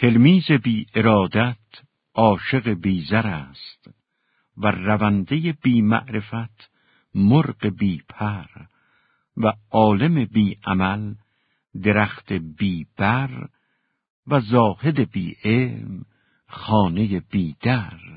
تلمیز بی ارادت عاشق بیزر است و رونده بی معرفت مرغ بی پر و عالم بی عمل درخت بی بر و زاهد بی علم خانه بی در.